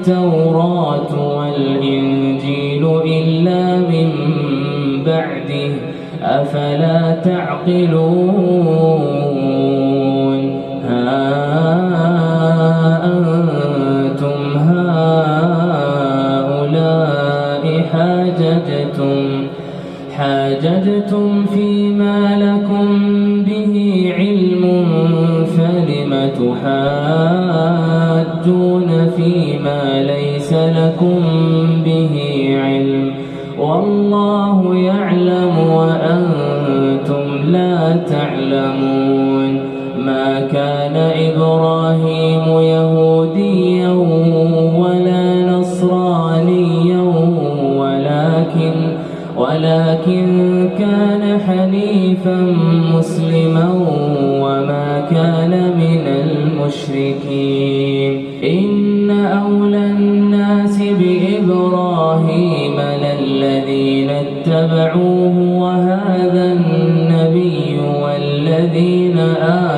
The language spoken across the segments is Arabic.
التوراة والإنجيل إلا من بعده أفلا تعقلون؟ ها أنتم هؤلاء حاججتم حاججتم لكم به علم والله يعلم وأنتم لا تعلمون ما كان إبراهيم يهوديا ولا نصرانيا ولكن ولكن كان حنيفا مسلما وما كان من المشركين آمنوا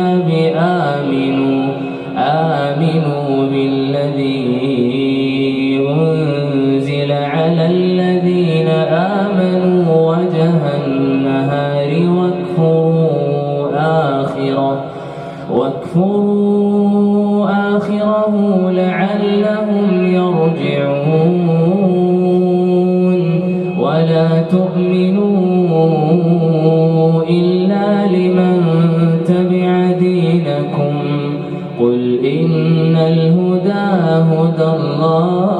الكتاب آمنوا آمنوا بالذي أنزل على الذين آمنوا وجه النهار واكفروا آخره واكفروا آخره لعلهم يرجعون. ولا تؤمنوا الله.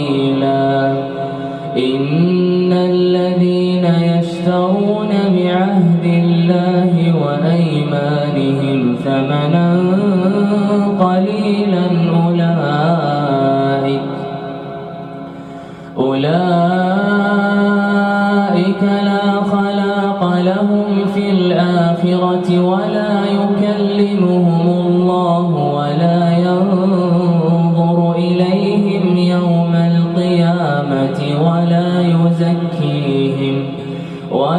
إن الذين يشترون بعهد الله وأيمانهم ثمنا قليلا أولئك أولئك لا خلاق لهم في الآخرة ولا يكلمهم الله ولا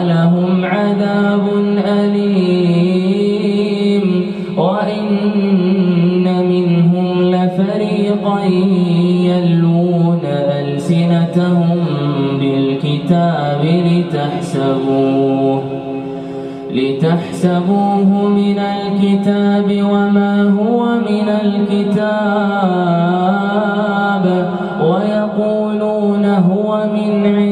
ولهم عذاب أليم. وإن منهم لفريقا يلون ألسنتهم بالكتاب لتحسبوه لتحسبوه من الكتاب وما هو من الكتاب. ويقولون هو من عند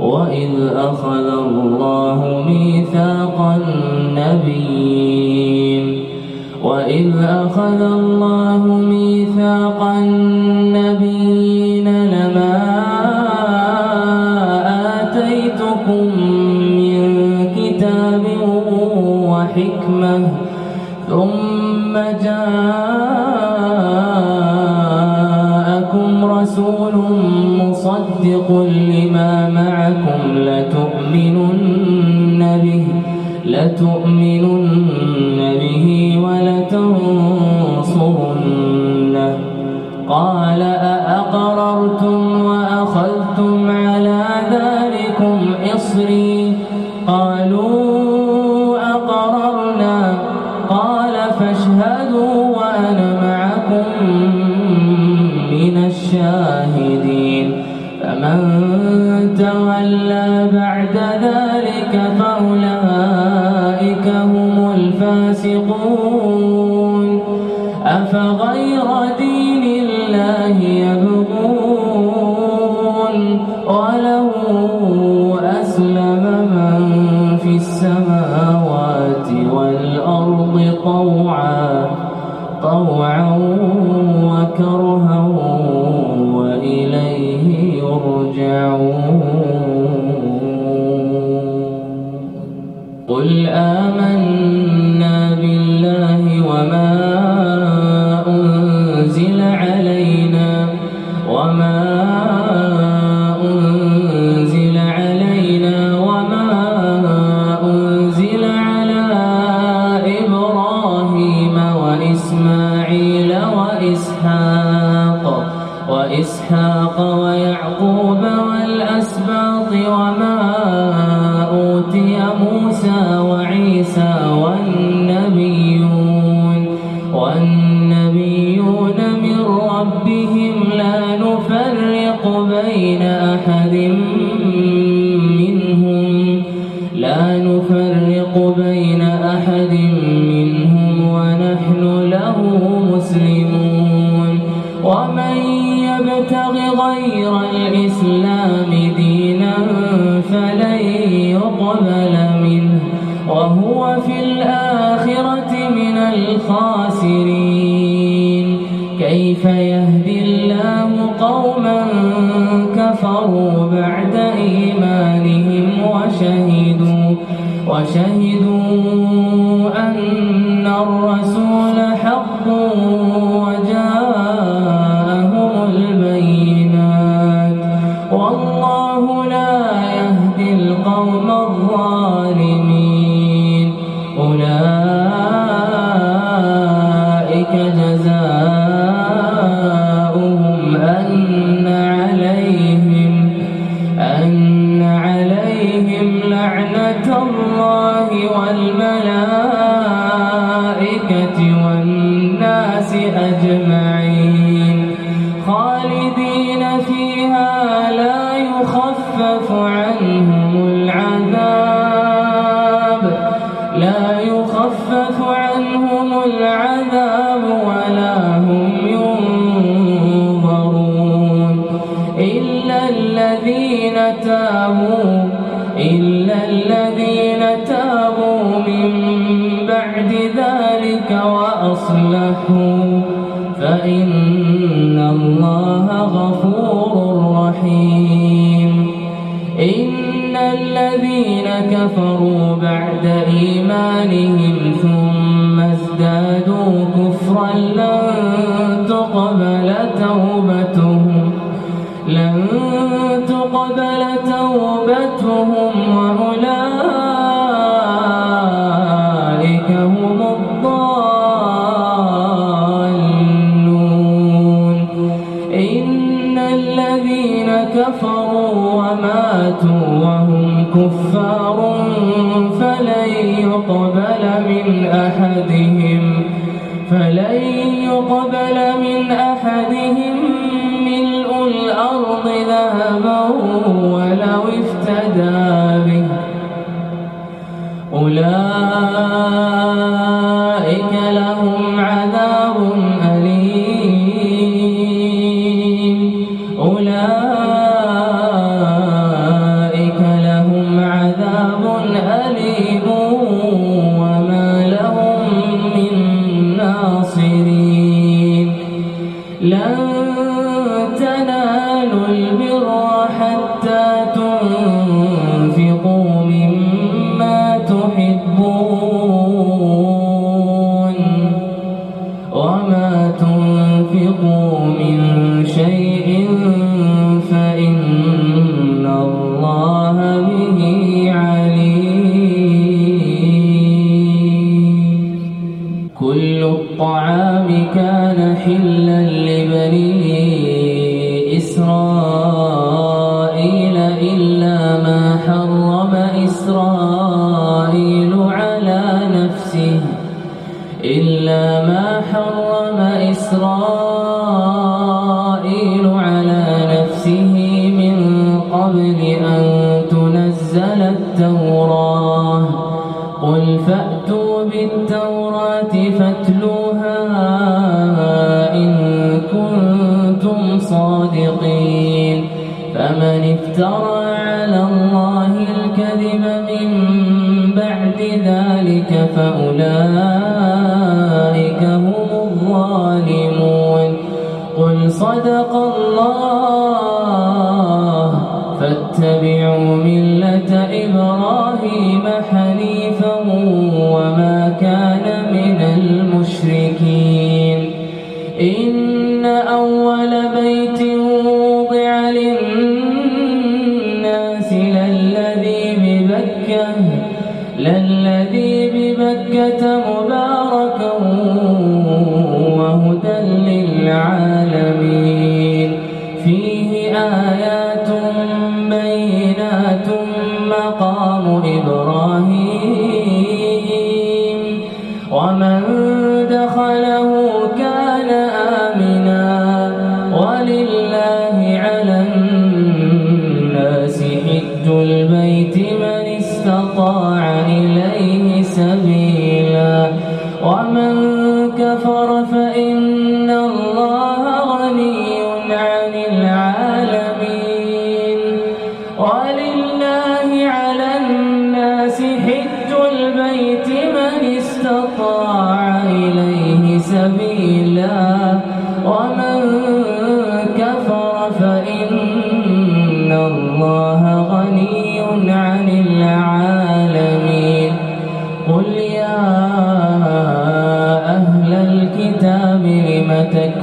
وإذ أخذ الله ميثاق النبيين. وإذ أخذ الله ميثاق النبيين لما آتيتكم من كتاب وحكمة لتؤمنن به ولتنصرنه. قال أأقررتم وأخذتم على ذلكم إصري؟ قالوا أقررنا. قال فاشهدوا وأنا معكم من الشاهدين. فمن تولى بعد ذلك فأولئك هم الفاسقون. أفغير دين الله يبغون؟ وله أسلم من في السماوات والأرض طوعا طوعا وكرها وإليه يرجعون. قل آمنا وإسحاق ويعقوب والأسباط وما الله غفور رحيم. إن الذين كفروا بعد إيمانهم ثم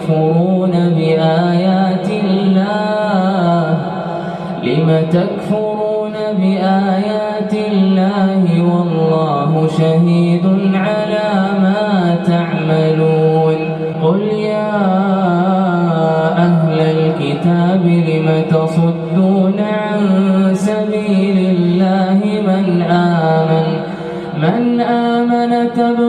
تكفرون بآيات الله؟ لم تكفرون بآيات الله والله شهيد على ما تعملون؟ قل يا أهل الكتاب لم تصدون عن سبيل الله من آمن؟ من آمن تبقى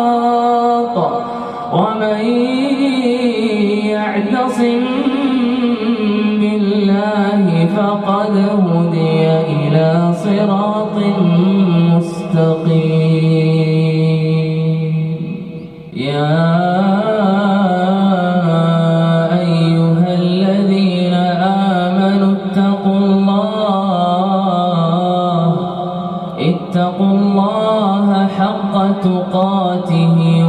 صراط مستقيم. يا أيها الذين آمنوا اتقوا الله. اتقوا الله حق تقاته.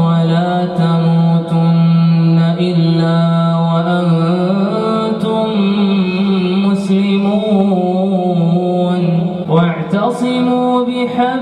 واعتصموا بحبل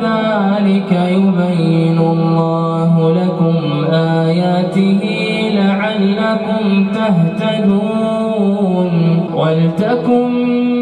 كذلك يبين الله لكم آياته لعلكم تهتدون. ولتكن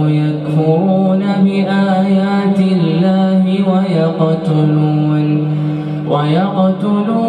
ويقتلون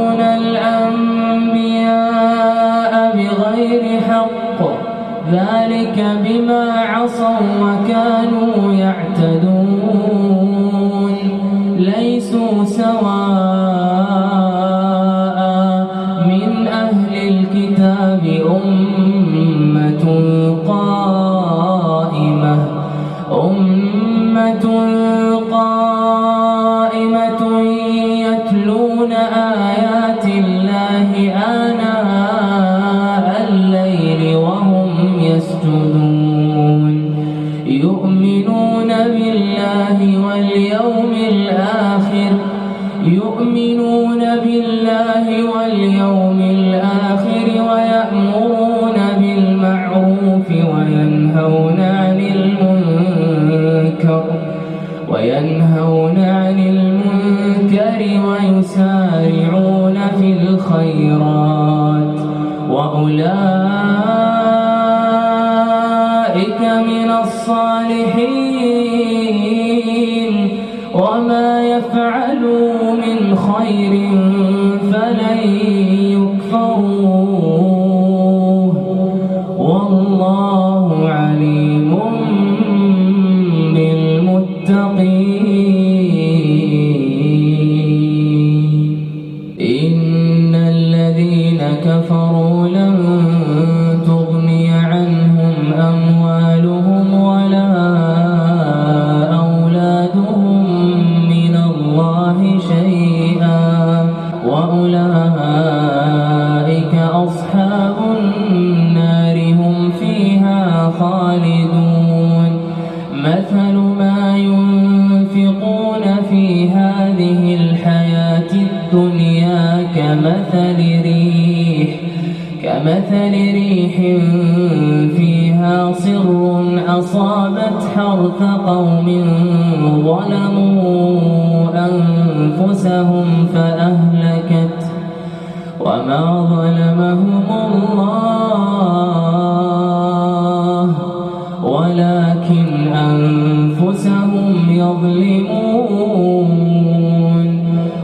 ولكن أنفسهم يظلمون.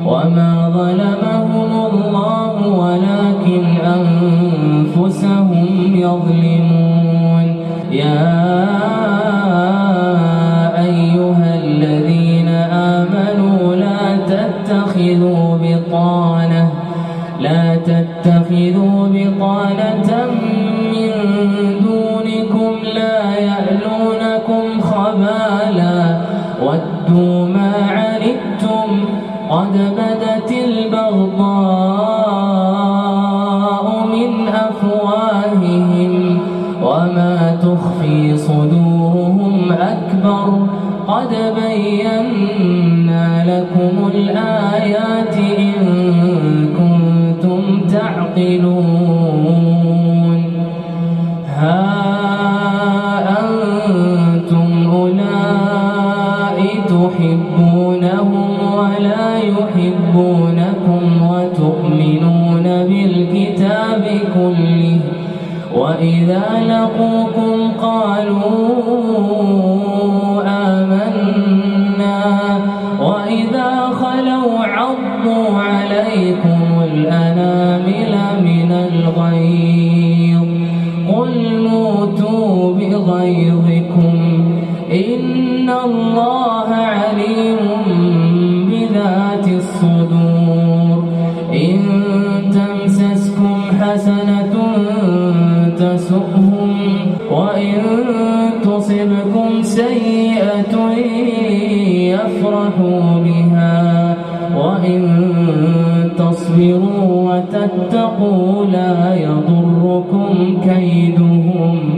وما ظلمهم الله ولكن أنفسهم يظلمون. يا أيها الذين آمنوا لا تتخذوا بطانة لا تتخذوا بطانة أنتم أولئك تحبونهم ولا يحبونكم وتؤمنون بالكتاب كله وإذا لقوكم قالوا واتقوا لا يضركم كيدهم.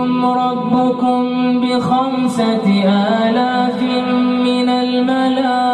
يأتكم ربكم بخمسة آلاف من الملائكة